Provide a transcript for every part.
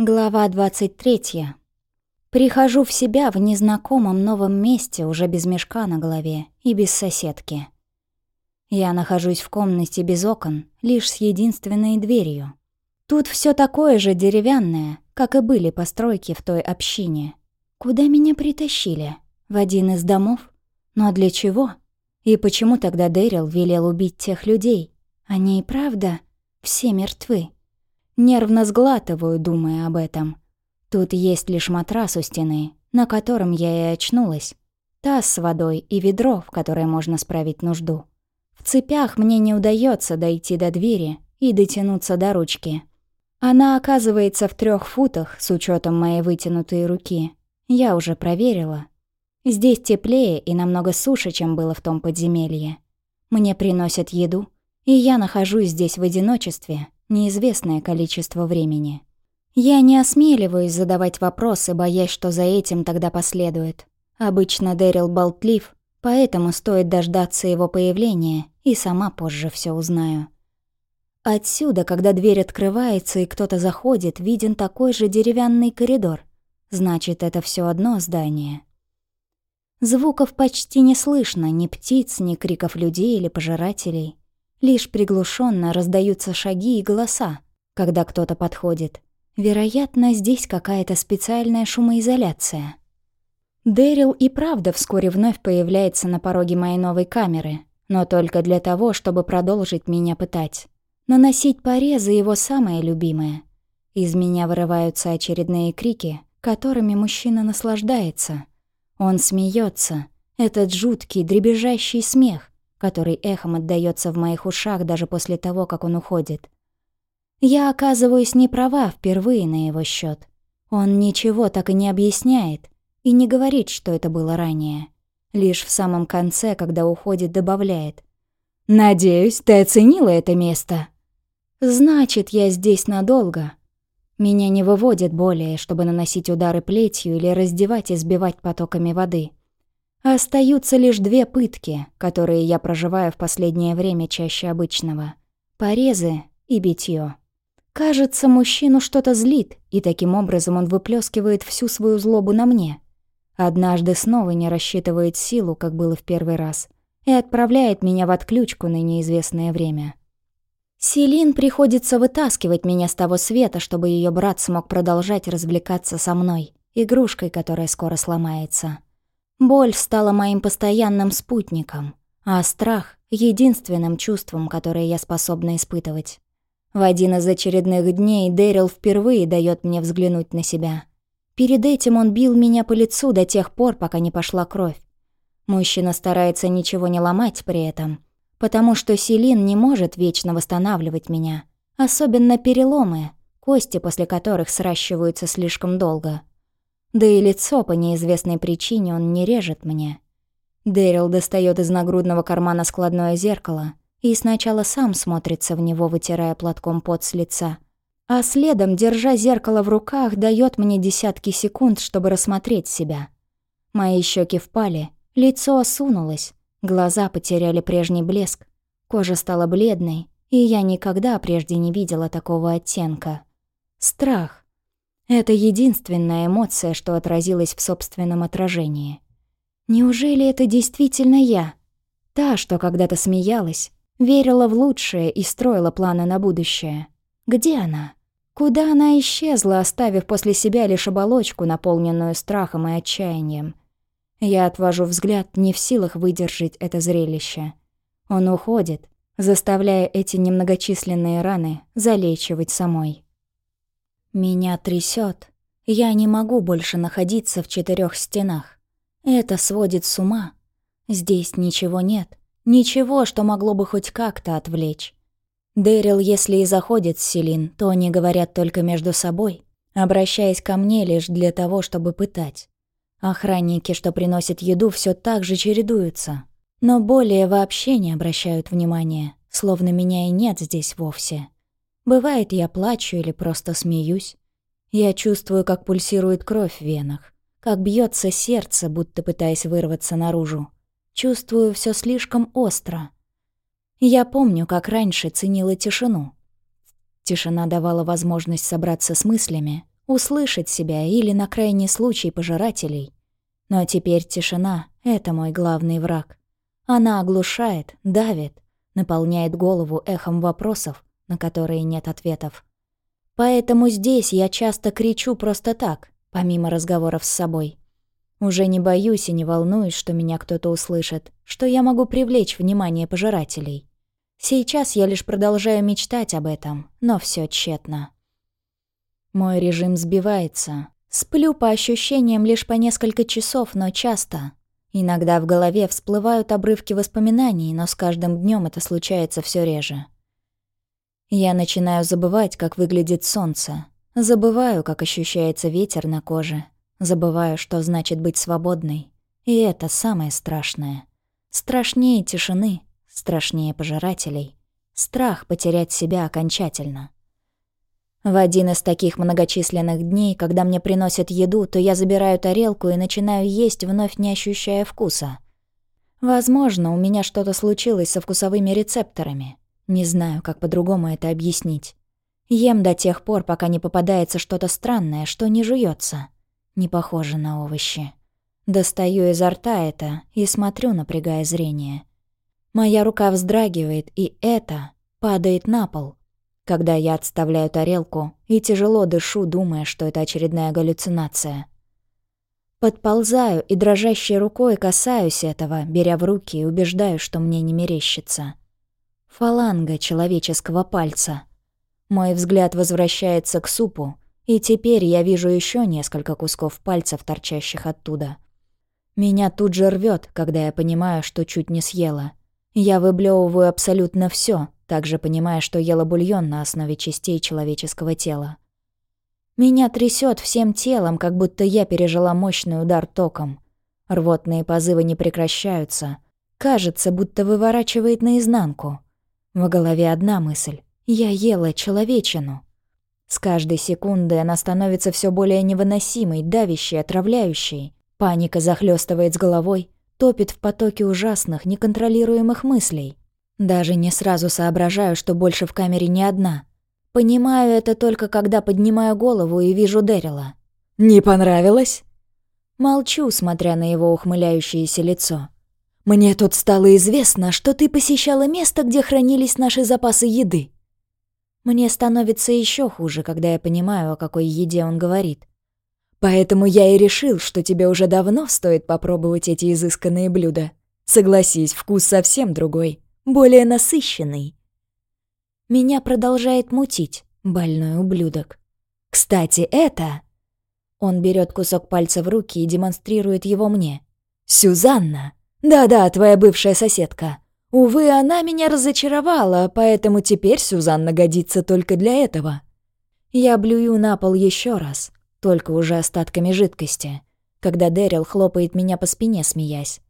Глава 23. Прихожу в себя в незнакомом новом месте, уже без мешка на голове и без соседки. Я нахожусь в комнате без окон, лишь с единственной дверью. Тут все такое же деревянное, как и были постройки в той общине. Куда меня притащили? В один из домов? Но для чего? И почему тогда Дэрил велел убить тех людей? Они и правда все мертвы. Нервно сглатываю, думая об этом. Тут есть лишь матрас у стены, на котором я и очнулась. Таз с водой и ведро, в которое можно справить нужду. В цепях мне не удается дойти до двери и дотянуться до ручки. Она оказывается в трех футах с учетом моей вытянутой руки. Я уже проверила. Здесь теплее и намного суше, чем было в том подземелье. Мне приносят еду, и я нахожусь здесь в одиночестве, неизвестное количество времени. Я не осмеливаюсь задавать вопросы, боясь, что за этим тогда последует. Обычно Дэрил болтлив, поэтому стоит дождаться его появления, и сама позже все узнаю. Отсюда, когда дверь открывается и кто-то заходит, виден такой же деревянный коридор. Значит, это все одно здание. Звуков почти не слышно, ни птиц, ни криков людей или пожирателей. Лишь приглушенно раздаются шаги и голоса, когда кто-то подходит. Вероятно, здесь какая-то специальная шумоизоляция. Дэрил и правда вскоре вновь появляется на пороге моей новой камеры, но только для того, чтобы продолжить меня пытать. Наносить порезы его самое любимое. Из меня вырываются очередные крики, которыми мужчина наслаждается. Он смеется, этот жуткий, дребезжащий смех, который эхом отдаётся в моих ушах даже после того, как он уходит. Я оказываюсь не права впервые на его счёт. Он ничего так и не объясняет и не говорит, что это было ранее. Лишь в самом конце, когда уходит, добавляет. «Надеюсь, ты оценила это место?» «Значит, я здесь надолго. Меня не выводит более, чтобы наносить удары плетью или раздевать и сбивать потоками воды. Остаются лишь две пытки, которые я проживаю в последнее время чаще обычного. Порезы и битье. Кажется, мужчину что-то злит, и таким образом он выплескивает всю свою злобу на мне. Однажды снова не рассчитывает силу, как было в первый раз, и отправляет меня в отключку на неизвестное время. Селин приходится вытаскивать меня с того света, чтобы ее брат смог продолжать развлекаться со мной, игрушкой, которая скоро сломается. Боль стала моим постоянным спутником, а страх — единственным чувством, которое я способна испытывать. В один из очередных дней Дэрил впервые дает мне взглянуть на себя. Перед этим он бил меня по лицу до тех пор, пока не пошла кровь. Мужчина старается ничего не ломать при этом, потому что Селин не может вечно восстанавливать меня, особенно переломы, кости после которых сращиваются слишком долго. Да и лицо по неизвестной причине он не режет мне. Дэрил достает из нагрудного кармана складное зеркало и сначала сам смотрится в него, вытирая платком пот с лица. А следом, держа зеркало в руках, дает мне десятки секунд, чтобы рассмотреть себя. Мои щеки впали, лицо осунулось, глаза потеряли прежний блеск, кожа стала бледной, и я никогда прежде не видела такого оттенка. Страх. Это единственная эмоция, что отразилась в собственном отражении. Неужели это действительно я? Та, что когда-то смеялась, верила в лучшее и строила планы на будущее. Где она? Куда она исчезла, оставив после себя лишь оболочку, наполненную страхом и отчаянием? Я отвожу взгляд, не в силах выдержать это зрелище. Он уходит, заставляя эти немногочисленные раны залечивать самой. Меня трясет. Я не могу больше находиться в четырех стенах. Это сводит с ума. Здесь ничего нет. Ничего, что могло бы хоть как-то отвлечь. Дэрил, если и заходит с Селин, то они говорят только между собой, обращаясь ко мне лишь для того, чтобы пытать. Охранники, что приносят еду, все так же чередуются, но более вообще не обращают внимания, словно меня и нет здесь вовсе. Бывает, я плачу или просто смеюсь. Я чувствую, как пульсирует кровь в венах, как бьется сердце, будто пытаясь вырваться наружу. Чувствую все слишком остро. Я помню, как раньше ценила тишину. Тишина давала возможность собраться с мыслями, услышать себя или, на крайний случай, пожирателей. Но теперь тишина — это мой главный враг. Она оглушает, давит, наполняет голову эхом вопросов, на которые нет ответов. Поэтому здесь я часто кричу просто так, помимо разговоров с собой. Уже не боюсь и не волнуюсь, что меня кто-то услышит, что я могу привлечь внимание пожирателей. Сейчас я лишь продолжаю мечтать об этом, но все тщетно. Мой режим сбивается. Сплю по ощущениям лишь по несколько часов, но часто. Иногда в голове всплывают обрывки воспоминаний, но с каждым днем это случается все реже. Я начинаю забывать, как выглядит солнце. Забываю, как ощущается ветер на коже. Забываю, что значит быть свободной. И это самое страшное. Страшнее тишины, страшнее пожирателей. Страх потерять себя окончательно. В один из таких многочисленных дней, когда мне приносят еду, то я забираю тарелку и начинаю есть, вновь не ощущая вкуса. Возможно, у меня что-то случилось со вкусовыми рецепторами. Не знаю, как по-другому это объяснить. Ем до тех пор, пока не попадается что-то странное, что не жуется. Не похоже на овощи. Достаю изо рта это и смотрю, напрягая зрение. Моя рука вздрагивает, и это падает на пол, когда я отставляю тарелку и тяжело дышу, думая, что это очередная галлюцинация. Подползаю и дрожащей рукой касаюсь этого, беря в руки и убеждаю, что мне не мерещится. Фаланга человеческого пальца. Мой взгляд возвращается к супу, и теперь я вижу еще несколько кусков пальцев, торчащих оттуда. Меня тут же рвет, когда я понимаю, что чуть не съела. Я выблевываю абсолютно все, также понимая, что ела бульон на основе частей человеческого тела. Меня трясет всем телом, как будто я пережила мощный удар током. Рвотные позывы не прекращаются. Кажется, будто выворачивает наизнанку. В голове одна мысль. Я ела человечину. С каждой секундой она становится все более невыносимой, давящей, отравляющей. Паника захлестывает с головой, топит в потоке ужасных, неконтролируемых мыслей. Даже не сразу соображаю, что больше в камере не одна. Понимаю это только когда поднимаю голову и вижу Дэрила. «Не понравилось?» Молчу, смотря на его ухмыляющееся лицо. Мне тут стало известно, что ты посещала место, где хранились наши запасы еды. Мне становится еще хуже, когда я понимаю, о какой еде он говорит. Поэтому я и решил, что тебе уже давно стоит попробовать эти изысканные блюда. Согласись, вкус совсем другой, более насыщенный. Меня продолжает мутить, больной ублюдок. Кстати, это... Он берет кусок пальца в руки и демонстрирует его мне. Сюзанна. «Да-да, твоя бывшая соседка. Увы, она меня разочаровала, поэтому теперь Сюзанна годится только для этого». Я блюю на пол еще раз, только уже остатками жидкости, когда Дэрил хлопает меня по спине, смеясь.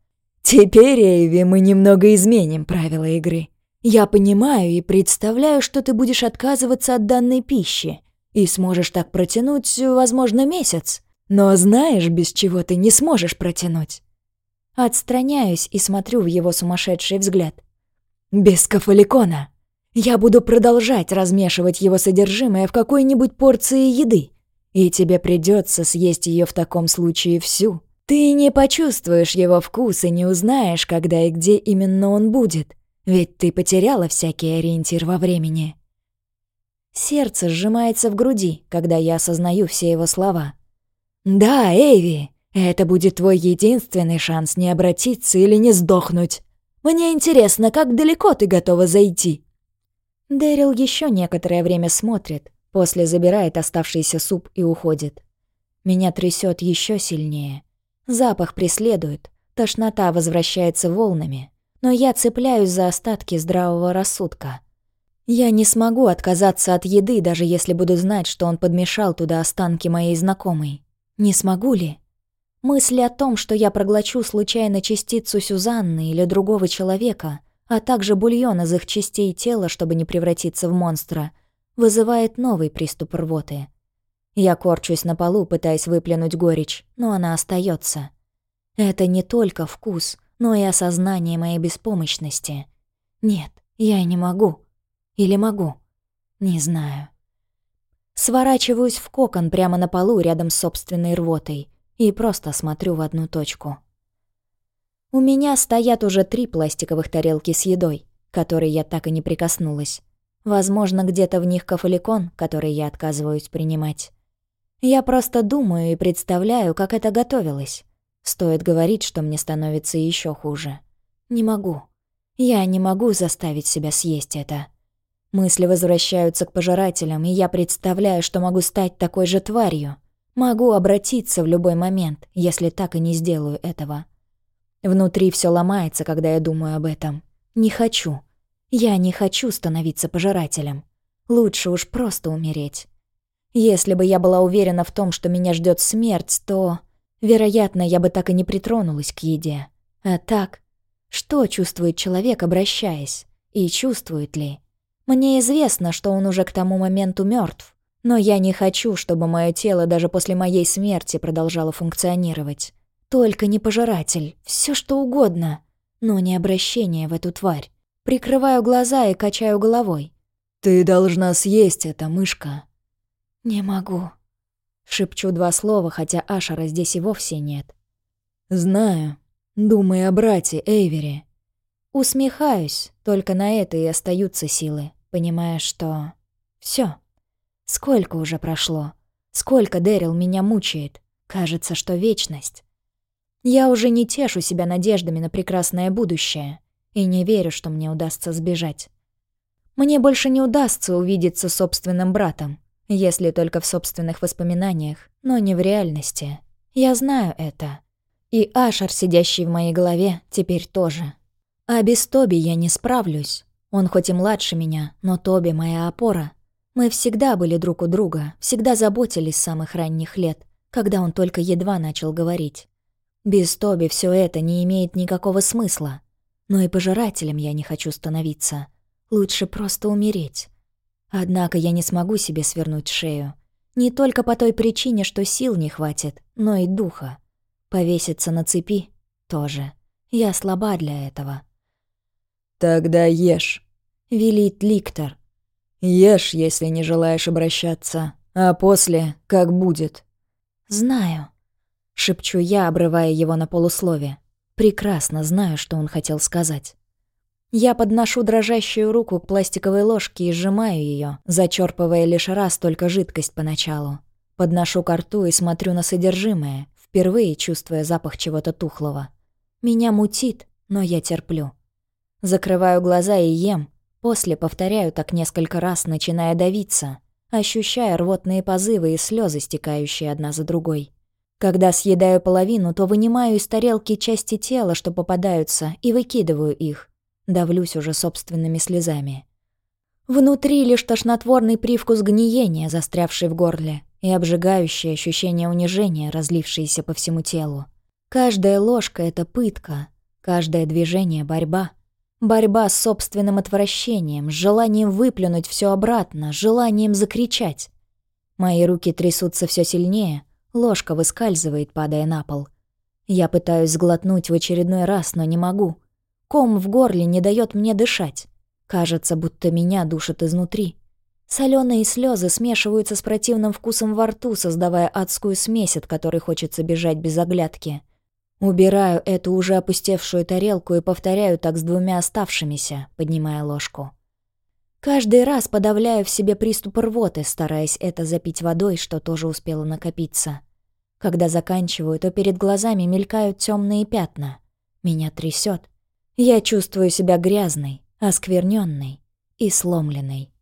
«Теперь, Эйви, мы немного изменим правила игры. Я понимаю и представляю, что ты будешь отказываться от данной пищи и сможешь так протянуть, возможно, месяц. Но знаешь, без чего ты не сможешь протянуть?» Отстраняюсь и смотрю в его сумасшедший взгляд. «Без кафаликона. Я буду продолжать размешивать его содержимое в какой-нибудь порции еды, и тебе придется съесть ее в таком случае всю. Ты не почувствуешь его вкус и не узнаешь, когда и где именно он будет, ведь ты потеряла всякий ориентир во времени». Сердце сжимается в груди, когда я осознаю все его слова. «Да, Эйви, это будет твой единственный шанс не обратиться или не сдохнуть. Мне интересно, как далеко ты готова зайти?» Дэрил еще некоторое время смотрит, после забирает оставшийся суп и уходит. Меня трясет еще сильнее. Запах преследует, тошнота возвращается волнами, но я цепляюсь за остатки здравого рассудка. Я не смогу отказаться от еды, даже если буду знать, что он подмешал туда останки моей знакомой. Не смогу ли? Мысли о том, что я проглочу случайно частицу Сюзанны или другого человека, а также бульон из их частей тела, чтобы не превратиться в монстра, вызывает новый приступ рвоты. Я корчусь на полу, пытаясь выплюнуть горечь, но она остается. Это не только вкус, но и осознание моей беспомощности. Нет, я не могу. Или могу? Не знаю. Сворачиваюсь в кокон прямо на полу рядом с собственной рвотой и просто смотрю в одну точку. У меня стоят уже три пластиковых тарелки с едой, которой я так и не прикоснулась. Возможно, где-то в них кафаликон, который я отказываюсь принимать. Я просто думаю и представляю, как это готовилось. Стоит говорить, что мне становится еще хуже. Не могу. Я не могу заставить себя съесть это. Мысли возвращаются к пожирателям, и я представляю, что могу стать такой же тварью. Могу обратиться в любой момент, если так и не сделаю этого. Внутри все ломается, когда я думаю об этом. Не хочу. Я не хочу становиться пожирателем. Лучше уж просто умереть. Если бы я была уверена в том, что меня ждет смерть, то, вероятно, я бы так и не притронулась к еде. А так, что чувствует человек, обращаясь? И чувствует ли? Мне известно, что он уже к тому моменту мертв, но я не хочу, чтобы мое тело даже после моей смерти продолжало функционировать. Только не пожиратель, все что угодно, но не обращение в эту тварь. Прикрываю глаза и качаю головой. «Ты должна съесть это, мышка». «Не могу». Шепчу два слова, хотя Ашера здесь и вовсе нет. «Знаю. Думай о брате Эйвери». Усмехаюсь, только на это и остаются силы, понимая, что... все. Сколько уже прошло? Сколько Дэрил меня мучает? Кажется, что вечность. Я уже не тешу себя надеждами на прекрасное будущее и не верю, что мне удастся сбежать. Мне больше не удастся увидеться собственным братом, если только в собственных воспоминаниях, но не в реальности. Я знаю это. И Ашер, сидящий в моей голове, теперь тоже. А без Тоби я не справлюсь. Он хоть и младше меня, но Тоби моя опора. Мы всегда были друг у друга, всегда заботились с самых ранних лет, когда он только едва начал говорить. Без Тоби все это не имеет никакого смысла. Но и пожирателем я не хочу становиться. Лучше просто умереть. Однако я не смогу себе свернуть шею. Не только по той причине, что сил не хватит, но и духа. Повеситься на цепи тоже. Я слаба для этого. «Тогда ешь», — велит Ликтор. «Ешь, если не желаешь обращаться, а после как будет». «Знаю», Шепчу я, обрывая его на полуслове. Прекрасно знаю, что он хотел сказать. Я подношу дрожащую руку к пластиковой ложке и сжимаю ее, зачерпывая лишь раз только жидкость поначалу. Подношу ко рту и смотрю на содержимое, впервые чувствуя запах чего-то тухлого. Меня мутит, но я терплю. Закрываю глаза и ем, после повторяю так несколько раз, начиная давиться, ощущая рвотные позывы и слезы, стекающие одна за другой. Когда съедаю половину, то вынимаю из тарелки части тела, что попадаются, и выкидываю их. Давлюсь уже собственными слезами. Внутри лишь тошнотворный привкус гниения, застрявший в горле, и обжигающее ощущение унижения, разлившееся по всему телу. Каждая ложка — это пытка, каждое движение — борьба. Борьба с собственным отвращением, желанием выплюнуть все обратно, желанием закричать. Мои руки трясутся все сильнее, Ложка выскальзывает, падая на пол. Я пытаюсь сглотнуть в очередной раз, но не могу. Ком в горле не дает мне дышать. Кажется, будто меня душат изнутри. Соленые слезы смешиваются с противным вкусом во рту, создавая адскую смесь, от которой хочется бежать без оглядки. Убираю эту уже опустевшую тарелку и повторяю так с двумя оставшимися, поднимая ложку. Каждый раз подавляю в себе приступ рвоты, стараясь это запить водой, что тоже успело накопиться. Когда заканчиваю, то перед глазами мелькают темные пятна. Меня трясет. Я чувствую себя грязной, оскверненной и сломленной.